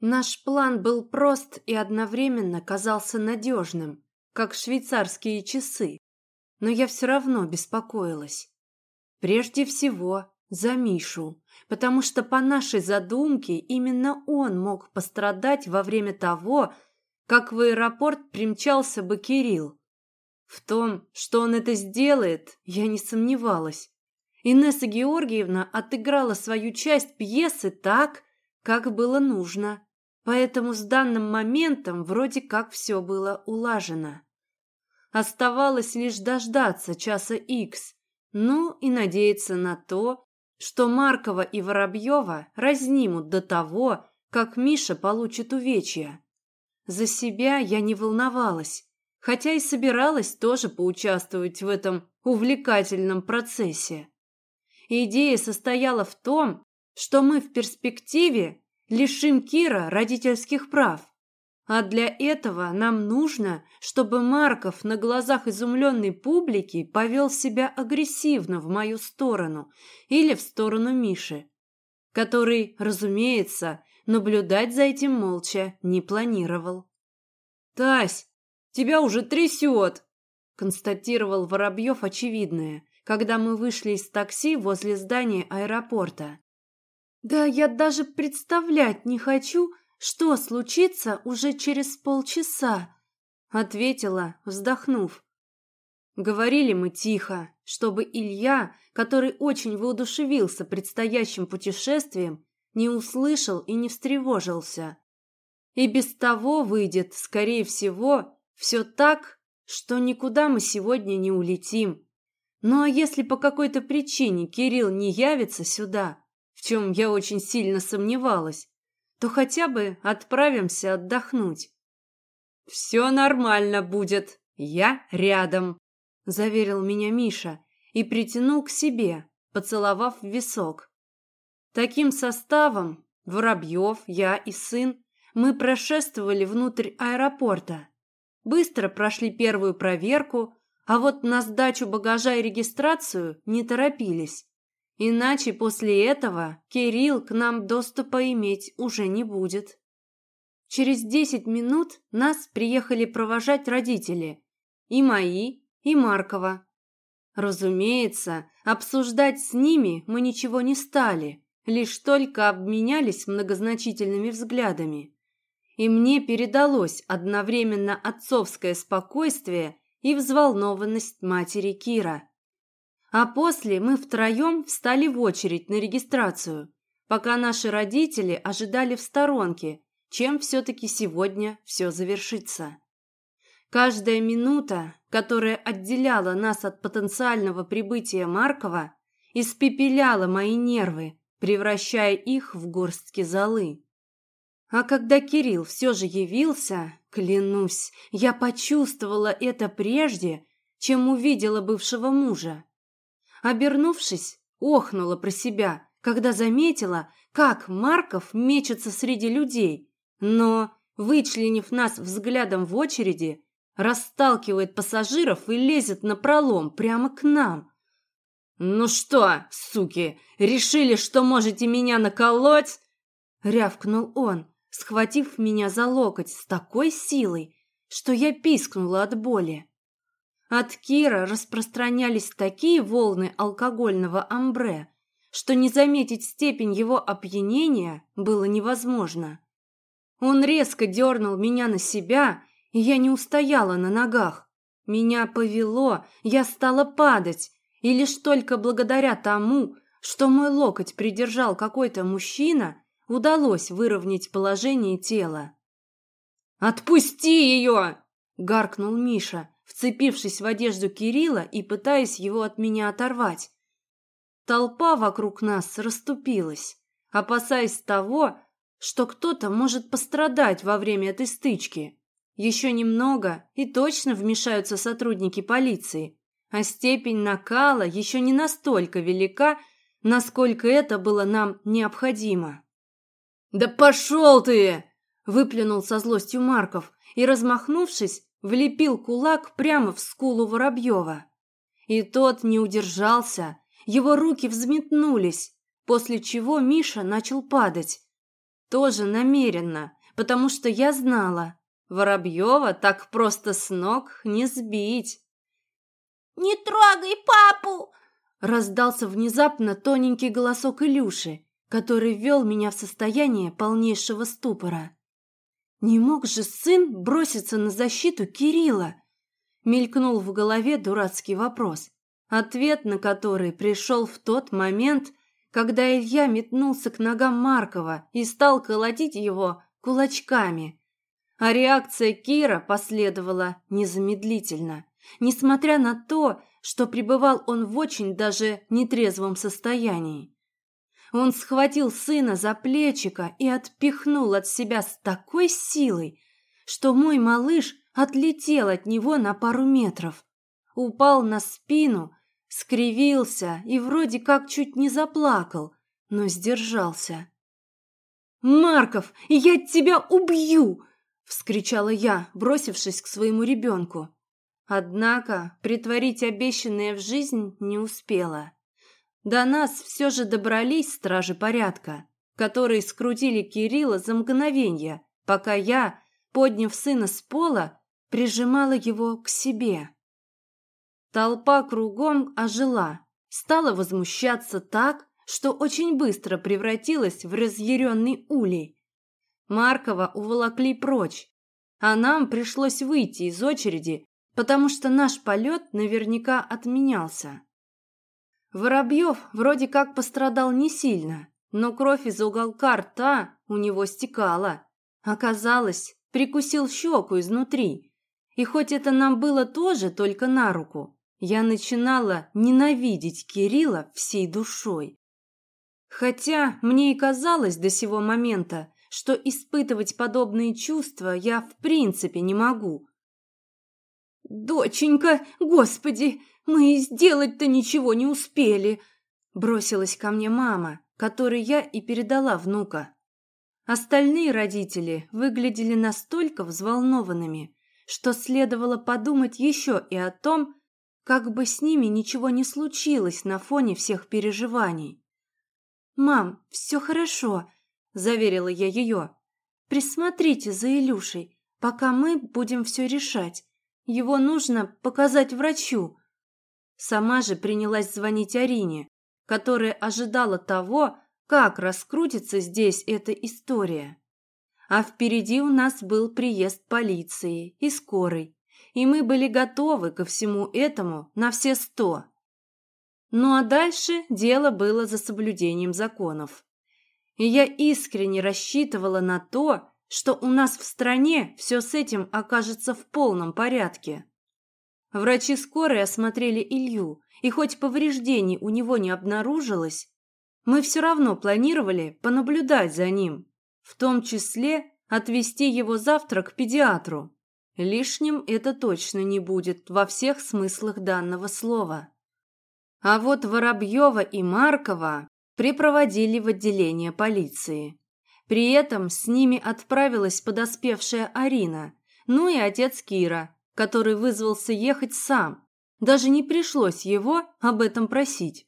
Наш план был прост и одновременно казался надежным, как швейцарские часы, но я все равно беспокоилась. Прежде всего, за Мишу, потому что по нашей задумке именно он мог пострадать во время того, как в аэропорт примчался бы Кирилл. В том, что он это сделает, я не сомневалась. Инесса Георгиевна отыграла свою часть пьесы так, как было нужно. Поэтому с данным моментом вроде как все было улажено. Оставалось лишь дождаться часа икс, ну и надеяться на то, что Маркова и Воробьева разнимут до того, как Миша получит увечья. За себя я не волновалась, хотя и собиралась тоже поучаствовать в этом увлекательном процессе. Идея состояла в том, что мы в перспективе лишим Кира родительских прав. А для этого нам нужно, чтобы Марков на глазах изумленной публики повел себя агрессивно в мою сторону или в сторону Миши, который, разумеется, наблюдать за этим молча не планировал. «Тась, тебя уже трясет!» констатировал Воробьев очевидное, когда мы вышли из такси возле здания аэропорта. Да я даже представлять не хочу, что случится уже через полчаса, ответила, вздохнув. Говорили мы тихо, чтобы Илья, который очень воодушевился предстоящим путешествием, не услышал и не встревожился. И без того выйдет, скорее всего, все так, что никуда мы сегодня не улетим. Ну а если по какой-то причине Кирилл не явится сюда, в чем я очень сильно сомневалась, то хотя бы отправимся отдохнуть. «Все нормально будет, я рядом», — заверил меня Миша и притянул к себе, поцеловав в висок. Таким составом, Воробьев, я и сын, мы прошествовали внутрь аэропорта. Быстро прошли первую проверку, а вот на сдачу багажа и регистрацию не торопились. Иначе после этого Кирилл к нам доступа иметь уже не будет. Через десять минут нас приехали провожать родители. И мои, и Маркова. Разумеется, обсуждать с ними мы ничего не стали, лишь только обменялись многозначительными взглядами. И мне передалось одновременно отцовское спокойствие и взволнованность матери Кира. А после мы втроем встали в очередь на регистрацию, пока наши родители ожидали в сторонке, чем все-таки сегодня все завершится. Каждая минута, которая отделяла нас от потенциального прибытия Маркова, испепеляла мои нервы, превращая их в горстки золы. А когда Кирилл все же явился, клянусь, я почувствовала это прежде, чем увидела бывшего мужа. Обернувшись, охнула про себя, когда заметила, как Марков мечется среди людей, но, вычленив нас взглядом в очереди, расталкивает пассажиров и лезет на пролом прямо к нам. «Ну что, суки, решили, что можете меня наколоть?» — рявкнул он, схватив меня за локоть с такой силой, что я пискнула от боли. От Кира распространялись такие волны алкогольного амбре, что не заметить степень его опьянения было невозможно. Он резко дернул меня на себя, и я не устояла на ногах. Меня повело, я стала падать, и лишь только благодаря тому, что мой локоть придержал какой-то мужчина, удалось выровнять положение тела. «Отпусти ее!» — гаркнул Миша, вцепившись в одежду Кирилла и пытаясь его от меня оторвать. Толпа вокруг нас расступилась, опасаясь того, что кто-то может пострадать во время этой стычки. Еще немного, и точно вмешаются сотрудники полиции, а степень накала еще не настолько велика, насколько это было нам необходимо. «Да пошел ты!» – выплюнул со злостью Марков и, размахнувшись, влепил кулак прямо в скулу Воробьева. И тот не удержался, его руки взметнулись, после чего Миша начал падать. Тоже намеренно, потому что я знала, Воробьева так просто с ног не сбить. «Не трогай папу!» Раздался внезапно тоненький голосок Илюши, который ввел меня в состояние полнейшего ступора. Не мог же сын броситься на защиту Кирилла? Мелькнул в голове дурацкий вопрос, ответ на который пришел в тот момент, когда Илья метнулся к ногам Маркова и стал колотить его кулачками. А реакция Кира последовала незамедлительно, несмотря на то, что пребывал он в очень даже нетрезвом состоянии. Он схватил сына за плечико и отпихнул от себя с такой силой, что мой малыш отлетел от него на пару метров, упал на спину, скривился и вроде как чуть не заплакал, но сдержался. «Марков, я тебя убью!» – вскричала я, бросившись к своему ребенку. Однако притворить обещанное в жизнь не успела. До нас все же добрались стражи порядка, которые скрутили Кирилла за мгновенье, пока я, подняв сына с пола, прижимала его к себе. Толпа кругом ожила, стала возмущаться так, что очень быстро превратилась в разъяренный улей. Маркова уволокли прочь, а нам пришлось выйти из очереди, потому что наш полет наверняка отменялся. Воробьев вроде как пострадал не сильно, но кровь из уголка рта у него стекала. Оказалось, прикусил щеку изнутри. И хоть это нам было тоже только на руку, я начинала ненавидеть Кирилла всей душой. Хотя мне и казалось до сего момента, что испытывать подобные чувства я в принципе не могу. «Доченька, господи, мы и сделать-то ничего не успели!» Бросилась ко мне мама, которой я и передала внука. Остальные родители выглядели настолько взволнованными, что следовало подумать еще и о том, как бы с ними ничего не случилось на фоне всех переживаний. «Мам, все хорошо», – заверила я ее. «Присмотрите за Илюшей, пока мы будем все решать. Его нужно показать врачу. Сама же принялась звонить Арине, которая ожидала того, как раскрутится здесь эта история. А впереди у нас был приезд полиции и скорой, и мы были готовы ко всему этому на все сто. Ну а дальше дело было за соблюдением законов. И я искренне рассчитывала на то, что у нас в стране все с этим окажется в полном порядке. Врачи скорой осмотрели Илью, и хоть повреждений у него не обнаружилось, мы все равно планировали понаблюдать за ним, в том числе отвезти его завтра к педиатру. Лишним это точно не будет во всех смыслах данного слова. А вот Воробьева и Маркова припроводили в отделение полиции. При этом с ними отправилась подоспевшая Арина, ну и отец Кира, который вызвался ехать сам. Даже не пришлось его об этом просить.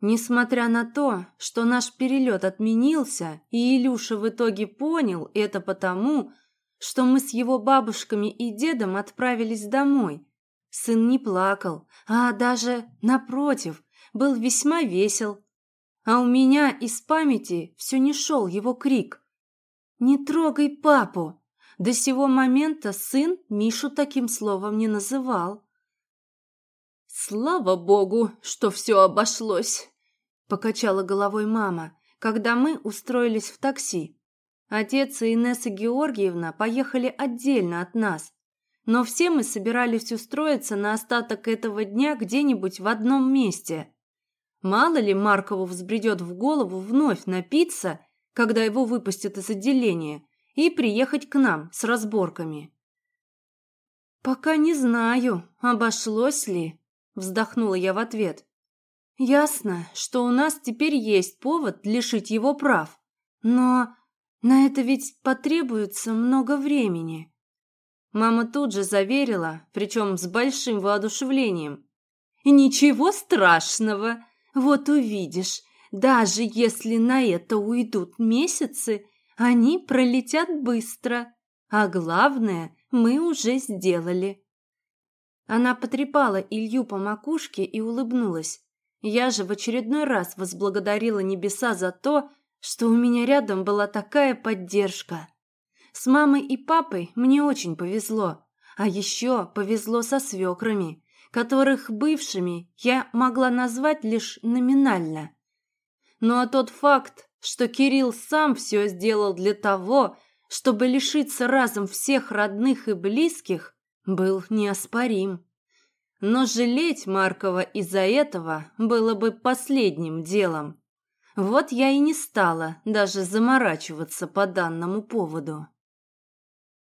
Несмотря на то, что наш перелет отменился, и Илюша в итоге понял это потому, что мы с его бабушками и дедом отправились домой. Сын не плакал, а даже, напротив, был весьма весел. А у меня из памяти все не шел его крик. «Не трогай папу!» До сего момента сын Мишу таким словом не называл. «Слава богу, что все обошлось!» – покачала головой мама, когда мы устроились в такси. Отец и Инесса Георгиевна поехали отдельно от нас, но все мы собирались устроиться на остаток этого дня где-нибудь в одном месте. Мало ли Маркову взбредет в голову вновь напиться, когда его выпустят из отделения – и приехать к нам с разборками. «Пока не знаю, обошлось ли», – вздохнула я в ответ. «Ясно, что у нас теперь есть повод лишить его прав, но на это ведь потребуется много времени». Мама тут же заверила, причем с большим воодушевлением. «Ничего страшного, вот увидишь, Даже если на это уйдут месяцы, они пролетят быстро. А главное, мы уже сделали. Она потрепала Илью по макушке и улыбнулась. Я же в очередной раз возблагодарила небеса за то, что у меня рядом была такая поддержка. С мамой и папой мне очень повезло, а еще повезло со свекрами, которых бывшими я могла назвать лишь номинально. Ну а тот факт, что Кирилл сам все сделал для того, чтобы лишиться разом всех родных и близких, был неоспорим. Но жалеть Маркова из-за этого было бы последним делом. Вот я и не стала даже заморачиваться по данному поводу.